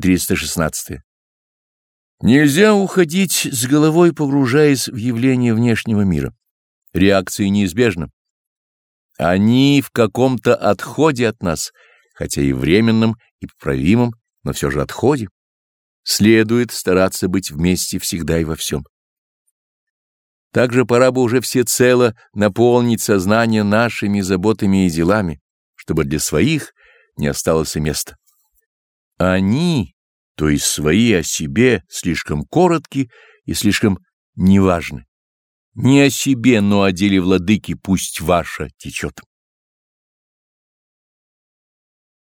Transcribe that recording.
416. Нельзя уходить с головой, погружаясь в явление внешнего мира. Реакция неизбежна. Они в каком-то отходе от нас, хотя и временном, и поправимом, но все же отходе. Следует стараться быть вместе всегда и во всем. Также пора бы уже всецело наполнить сознание нашими заботами и делами, чтобы для своих не осталось и места. Они, то есть свои о себе, слишком коротки и слишком неважны. Не о себе, но о деле владыки пусть ваша течет.